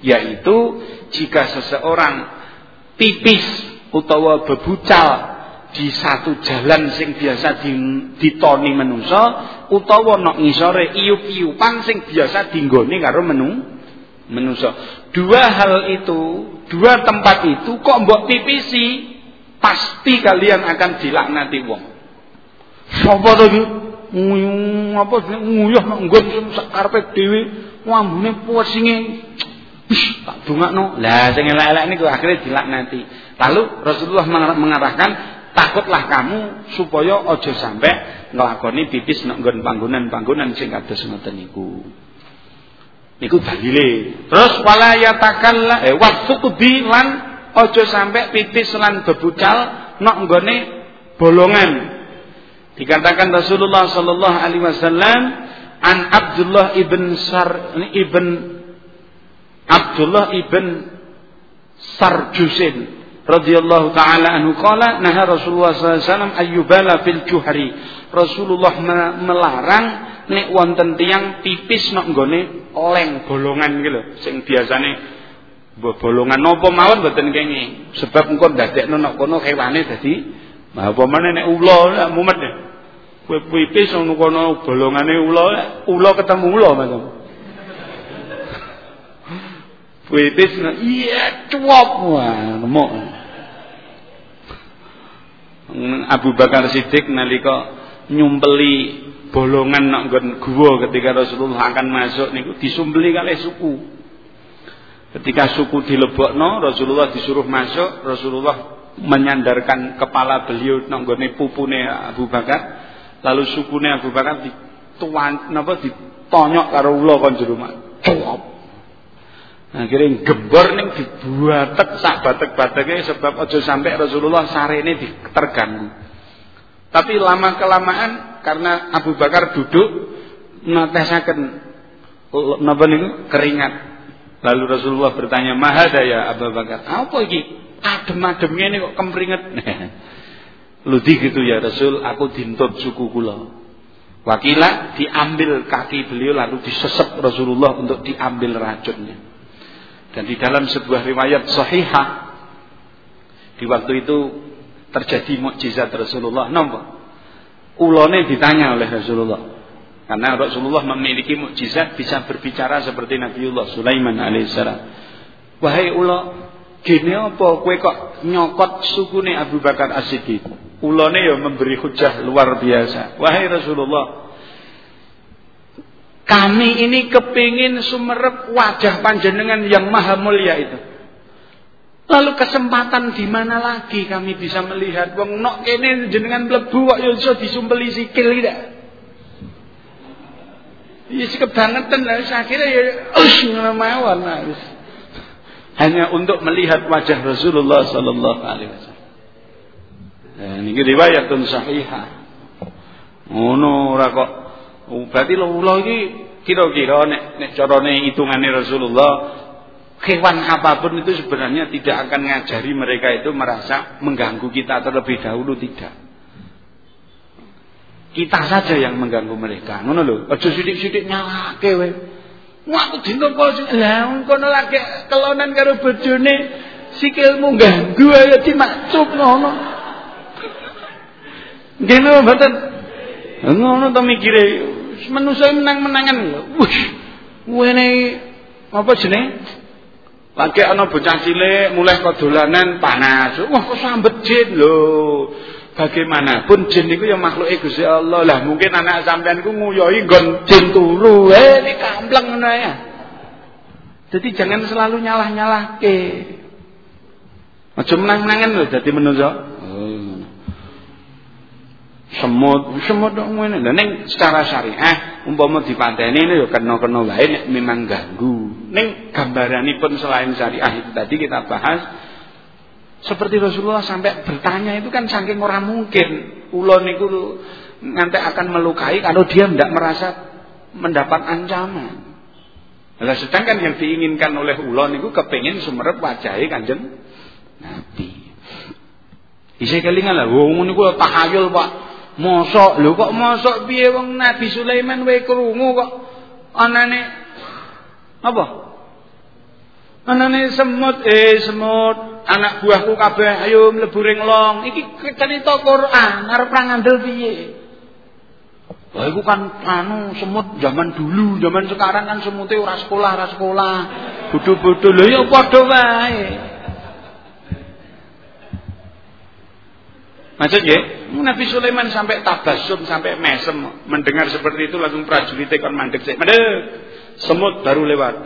A: Yaitu jika seseorang pipis utawa bebucal di satu jalan sing biasa ditoni menungso utawa nok ngisore iup-iupan sing biasa dinggone karo menu menungso. Dua hal itu, dua tempat itu kok mbok pipisi, pasti kalian akan dilaknati wong. Sapa to iki? Apa nguyuh nang nggon karepe dhewe, ambune pusinge. Tak dongakno. Lah sing elek-elek niku akhirnya dilaknati. Lalu Rasulullah mengarahkan takutlah kamu supaya ojo sampai ngelakoni pipis nek nggon panggonan-panggonan sing kados ngoten niku. Niku dalile. Terus wala yatakalla eh wasukudi lan ojo sampai pipis lan bebucal nggone bolongan. Dikatakan Rasulullah sallallahu alaihi wasallam an Abdullah ibn Sar ibn Abdullah ibn Sarjusin radhiyallahu taala anhu qala naha Rasulullah sallallahu ayyubala fil juhri. Rasulullah melarang nek wonten tiyang pipis nok nggone leng bolongan iki lho sing biasane bolongan. Napa mawon mboten kenging sebab engko ndadekno nok kono kewane dadi apa meneh nek ula mumet kowe pipis nang kono bolongane ula ula ketemu ula pipis iya cuop wah nemok Abu Bakar Siddiq nalika nyumpeli bolongan nak nggon ketika Rasulullah akan masuk niku disumbeli kalih suku. Ketika suku dilebokno Rasulullah disuruh masuk, Rasulullah menyandarkan kepala beliau nang gone pupune Abu Bakar. Lalu sukune Abu Bakar dituan napa ditonyok karo ula kon jero Cuwop. Akhirnya gembor ning dibuatek sak batek-bateke sebab aja sampai Rasulullah sarene terganggu. Tapi lama kelamaan karena Abu Bakar duduk natesaken napa niku keringat. Lalu Rasulullah bertanya, "Mahada ya Abu Bakar?" Apa iki? Adem-adem ngene kok kemringet. Ludi [LAUGHS] gitu ya Rasul, aku dintut suku kula. Wakila diambil kaki beliau lalu disesep Rasulullah untuk diambil racunnya. Dan di dalam sebuah riwayat sahihah di waktu itu terjadi mukjizat Rasulullah. Napa? Ulone ditanya oleh Rasulullah. Karena Rasulullah memiliki mukjizat bisa berbicara seperti Nabiullah Sulaiman alaihissalam. Wahai ula, gini apa kowe kok nyokot sukune Abu Bakar As-Siddiq? Ulane ya memberi hujah luar biasa. Wahai Rasulullah, kami ini kepingin sumerep wajah panjenengan yang maha mulia itu. Lalu kesempatan di mana lagi kami bisa melihat wong nok kene jenengan mlebu kok ya iso disumpeli sikil tidak? Ya kebangetan lah akhirnya ya us mawon Hanya untuk melihat wajah Rasulullah sallallahu alaihi wasallam. Nah, ini riwayatun sahihah. Ngono ora kok berarti lho iki kira-kira nek nek carane hitungane Rasulullah hewan apa pun itu sebenarnya tidak akan ngajari mereka itu merasa mengganggu kita terlebih dahulu tidak. Kita saja yang mengganggu mereka. Ngono lho, aja sithik-sithik nyalake kowe. Waktu dina kok lah kono lagi kelonan karo bojone sikilmu ganggu ayo dimakcup ngono. Nggih mboten. Ngono to mikire manusa menang-menangan. Wih, wene apa jenenge? Lagi ana bocah cilik mulai kok dolanan panas. Wah kok sambet jin lho. Bagaimanapun jin itu ya makhluke Gusti Allah. Lah mungkin anak sampean ku nguyoi nggon jin turu. Eh ini kampleng ngono ya. Jadi jangan selalu nyalah-nyalahke. Aja menang-menangan lho dadi menungso. Semut. Semut dong lha ning secara syariah umpama dipateni ya kena-kena nek memang ganggu. Ning gambaranipun selain syariah itu tadi kita bahas seperti Rasulullah sampai bertanya itu kan saking orang mungkin. Ulo niku nanti akan melukai kalau dia tidak merasa mendapat ancaman. Nah, sedangkan yang diinginkan oleh ulo niku kepingin sumerep wajahe Kanjeng Nabi. Isih kelingan lah, wong niku tahayul Pak. Mosok lho kok mosok piye wong Nabi Sulaiman wae krungu kok anane apa? Anane semut eh semut anak buahku kabeh ayo mlebu ring long. Iki cerita Quran arep ngandel piye? Wah iku kan anu semut zaman dulu, zaman sekarang kan semute ora sekolah, ora sekolah. Bodho-bodho lho ya padha wae. Maksudnya, Nabi Sulaiman sampai tabasum, sampai mesem mendengar seperti itu langsung prajurit kon mandek sik. Mandek. Semut baru lewat.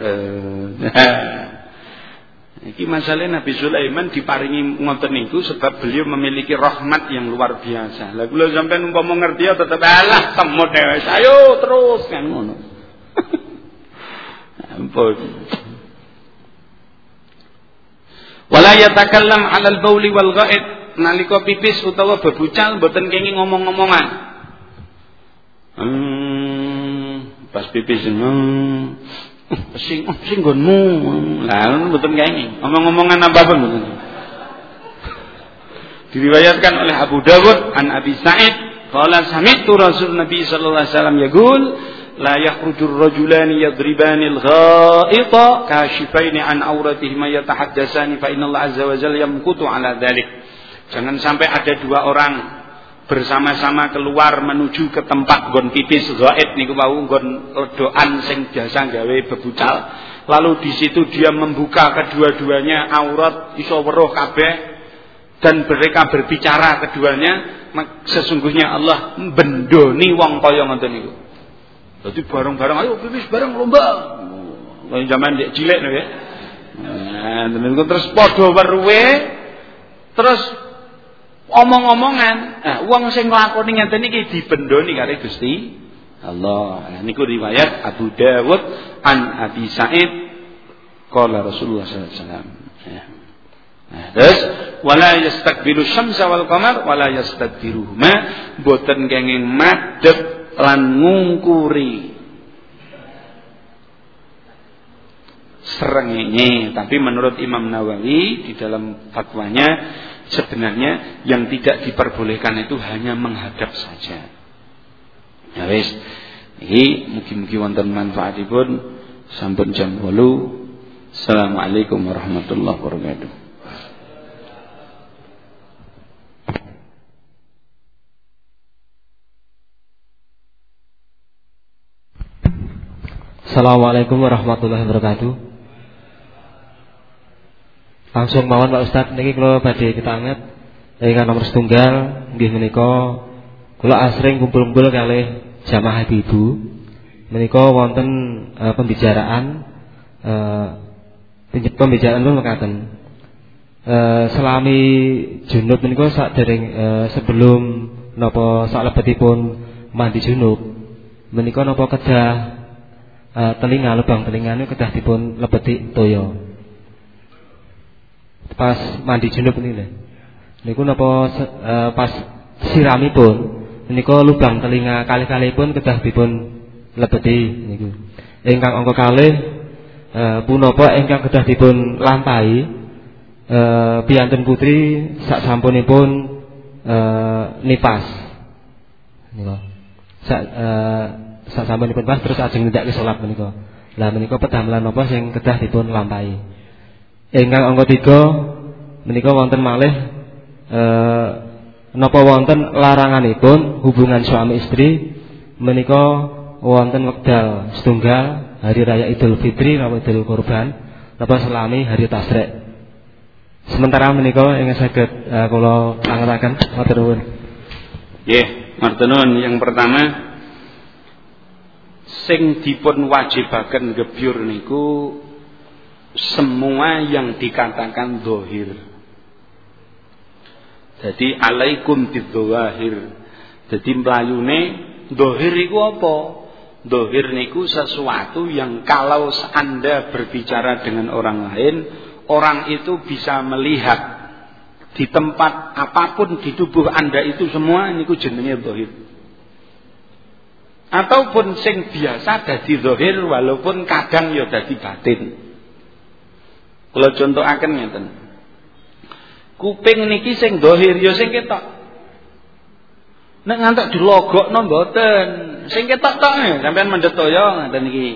A: Iki masalah Nabi Sulaiman diparingi ngoten niku sebab beliau memiliki rahmat yang luar biasa. Lah kula sampean umpama ngerti ya tetep alah semut wis. Ayo terus kan ngono. [LAUGHS] Ampun. Wala yatakallam 'alal bauli wal ghaid nalika pipis utawa bebucal mboten kenging ngomong-ngomongan. Hmm, pas pipis hmm, [LAUGHS] sing sing nggonmu. Lah mboten kenging. Ngomong-ngomongan apa pun mboten. Diriwayatkan oleh Abu Dawud an Abi Sa'id qala sami'tu Rasul Nabi sallallahu alaihi wasallam yaqul la yakhrujur rajulani yadribani al-gha'ita kashifaini an auratihima yatahaddatsani fa inna Allah azza wa jalla yamkutu ala dhalik Jangan sampai ada dua orang bersama-sama keluar menuju ke tempat gon pipis gaib niku wau gon ledokan sing biasa gawe bebucal. Lalu di situ dia membuka kedua-duanya aurat iso weruh kabeh dan mereka berbicara keduanya sesungguhnya Allah bendoni wong kaya ngoten niku. Dadi bareng-bareng ayo pipis bareng lomba. Kaya zaman dek cilik ya. Nah, terus padha weruhe terus omong-omongan. Nah, wong sing nglakoni ngeten iki dibendoni karo Gusti Allah. Nah, niku riwayat Abu Dawud an Abi Sa'id qala Rasulullah sallallahu alaihi wasallam. Ya. Nah, terus wala yastakbiru syamsa wal qamar wala yastadbiruhuma boten kenging madhep lan ngungkuri serengenge tapi menurut Imam Nawawi di dalam fatwanya sebenarnya yang tidak diperbolehkan itu hanya menghadap saja. Ya wis. Iki mugi-mugi wonten manfaatipun sampun jam 8. Assalamualaikum warahmatullahi wabarakatuh.
B: Assalamualaikum warahmatullahi wabarakatuh. Langsung mawon Pak Ustaz niki kula badhe anget ingkang nomor setunggal. Nggih menika kula asring kumpul-kumpul kalih jamaah ibu menika wonten uh, pembicaraan uh, pembicaraan pun mekaten. Uh, selami junub menika sakdereng uh, sebelum napa salebetipun mandi junub menika napa kedah uh, telinga lubang telingane kedah dipun lebeti toya pas mandi junub niki niku napa uh, pas siramipun niku lubang telinga kali-kalipun kedah dipun lebeti niku. Ingkang angka kalih uh, punapa ingkang kedah dipun lampahi uh, piyanten putri sak sampunipun uh, nipas. Niku. Sak uh, sak sampunipun pas terus ajeng nindakake salat menika. Lah menika pedamelan napa sing kedah dipun lampahi Ingkang angka tiga menika wonten malih eh napa wonten laranganipun hubungan suami istri menika wonten wekdal setunggal hari raya Idul Fitri napa Idul Kurban napa selami hari Tasrek. Sementara menika ingin saged uh, kula angetaken matur nuwun.
A: Nggih. Yang pertama sing dipun wajibaken gebyur niku semua yang dikatakan dohir. Jadi alaikum bidzawahir. Jadi mlayune dohir itu apa? Dohir niku sesuatu yang kalau Anda berbicara dengan orang lain, orang itu bisa melihat di tempat apa pun di tubuh Anda itu semua niku jenenge dohir. Ataupun sing biasa dadi dohir walaupun kadang ya dadi batin. Kula contohaken ngeten. Kuping niki sing dohir ya sing ketok. Nek ngantuk dilogokno mboten. Sing ketok tok ya sampean mendhet toya ngaten iki.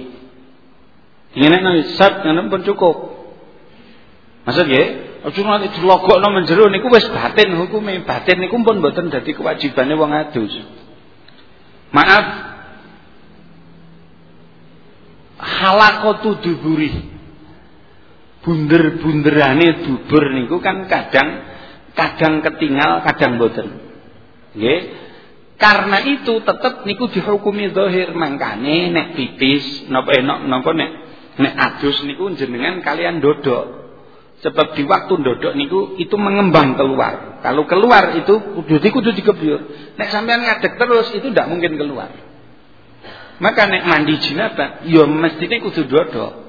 A: Ngene nang sat ngono pun cukup. Maksud nggih, aja nanti dilogokno menjero niku wis batin hukume. Batin niku pun mboten dadi kewajibane wong adus. Maaf. Halaqatu duburi bunder-bunderane dubur niku kan kadang kadang ketinggal, kadang boten. Nggih. Karena itu tetap niku dihukumi zahir mangkane nek pipis napa enak napa nek nek adus niku jenengan kalian dodok. Sebab di waktu dodok niku itu mengembang keluar. Kalau keluar itu kudu kudu dikebyur. Nek sampean ngadeg terus itu tidak mungkin keluar. Maka nek mandi jinabah ya mestine kudu dodok.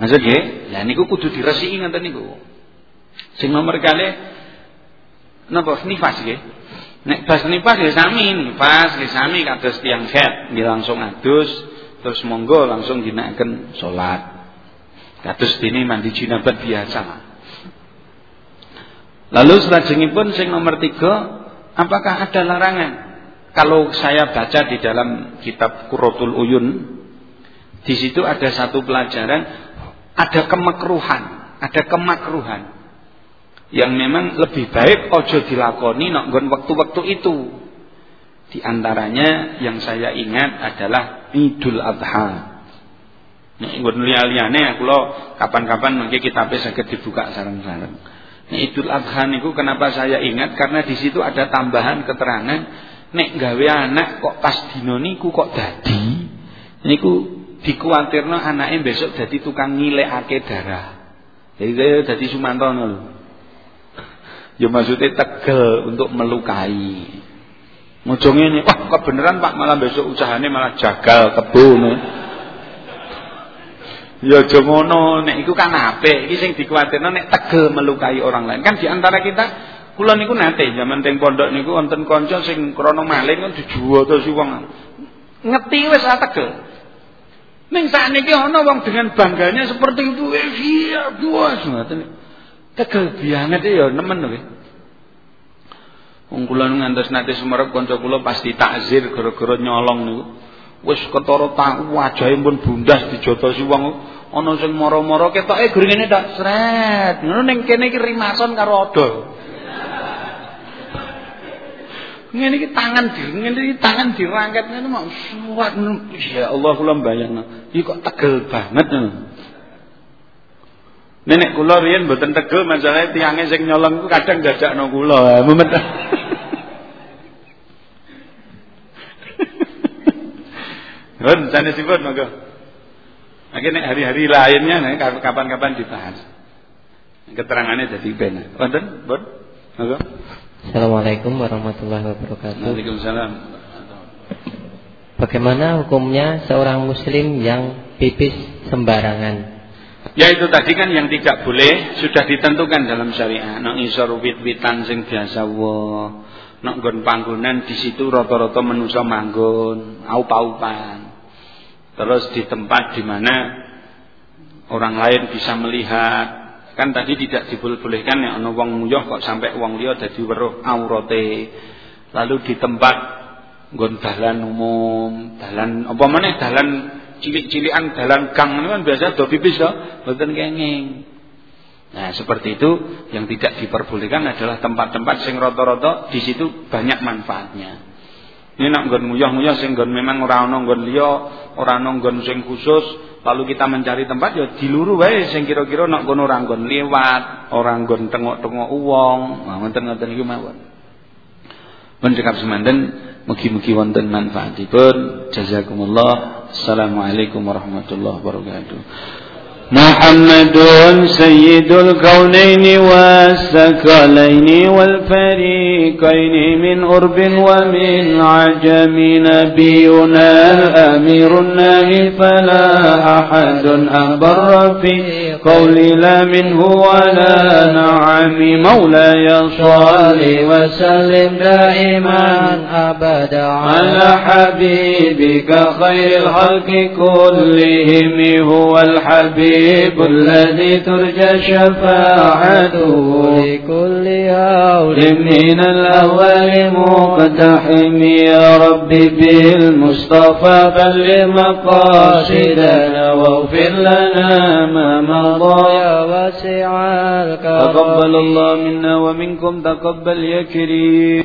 A: Maksud nggih? Lah niku kudu diresiki ngoten niku. Sing nomor kali napa nifas nggih? Nek bas nifas ya sami, nifas ya sami kados tiyang head, nggih langsung adus terus monggo langsung dinaken salat. Kados dene mandi jinabat biasa. Lalu selajengipun sing nomor tiga, apakah ada larangan? Kalau saya baca di dalam kitab Qurratul Uyun, di situ ada satu pelajaran ada kemakruhan, ada kemakruhan yang memang lebih baik ojo dilakoni nok waktu-waktu itu. Di antaranya yang saya ingat adalah Idul Adha. Nek nggon liyane lo kapan-kapan mungkin kita bisa dibuka sarang-sarang. Nek Idul Adha niku kenapa saya ingat karena di situ ada tambahan keterangan nek gawe anak kok pas dino niku kok dadi niku dikuatirno anaknya besok jadi tukang ngilekake darah. Jadi dia jadi Sumantono lho. Ya maksudnya tegel untuk melukai. Mojo ini, wah kok beneran Pak malah besok usahanya malah jagal kebun. Ya aja ngono, nek iku kan apik. Iki sing dikuatirno nek tegel melukai orang lain. Kan di antara kita kula niku nate zaman teng pondok niku wonten kanca sing krana maling kan dijuwo to si wong. Ngeti wis tegel. Ning sakniki ana wong dengan bangganya seperti itu, eh iya bos ngoten. Tegel banget ya nemen kowe. Wong kula ngantos nate sumerep kanca kula pasti takzir gara-gara nyolong niku. Wis ketara tahu wajahe pun bundas dijotosi wong ana sing mara-mara ketoke gringene tak sret. Ngono ning kene iki rimason karo odol. Ngene iki tangan di ngene iki tangan dirangket ngene mau suwat ya Allah kula mbayangno iki kok tegel banget Nenek kula riyen mboten tegel masalah tiange sing nyolong kadang dadakno kula. Mumet. [LAUGHS] Nun sanesipun monggo. Akhirnya hari-hari lainnya kapan-kapan dibahas. Keterangannya jadi benar. Wonten, Bun? Monggo.
C: Assalamualaikum warahmatullahi wabarakatuh.
A: Waalaikumsalam.
C: Bagaimana hukumnya seorang muslim yang pipis sembarangan?
A: Ya itu tadi kan yang tidak boleh sudah ditentukan dalam syariat. Nak isor wit-witan sing biasa wa. Nak nggon panggonan di situ rata-rata manusa manggon, aupa-aupan. Terus di tempat di mana orang lain bisa melihat. Kan tadi tidak dibolehkan ya ana wong nguyuh kok sampai wong liya dadi weruh aurate. Lalu di tempat nggon dalan umum, dalan apa meneh dalan cilik-cilikan dalan gang ini kan biasa do pipis to, mboten kenging. Nah, seperti itu yang tidak diperbolehkan adalah tempat-tempat sing rata-rata di situ banyak manfaatnya. Ini nak nggon nguyah-nguyah sing nggon memang ora ana nggon liya, ora ana nggon sing khusus, lalu kita mencari tempat ya diluru wae sing kira-kira nak nggon ora nggon liwat, ora nggon tengok-tengok uwong. Nah, ngoten-ngoten iki mawon. Pun cekap semanten mugi-mugi wonten manfaatipun. Jazakumullah Assalamualaikum warahmatullahi wabarakatuh. محمد سيد الكونين والثقلين والفريقين من أرب ومن عجم نبينا الأمير الناهي فلا أحد أبر في قول لا منه ولا نعم. مولاي صل وسلم دائما أبدا على حبيبك خير الخلق كلهم. هو الحبيب الحبيب الذي ترجى شفاعته. لكل هول من الأول مقتحم يا رب بالمصطفى بل مقاصدنا واغفر لنا ما مضى. يا واسع الكرم تقبل الله منا ومنكم تقبل يا كريم.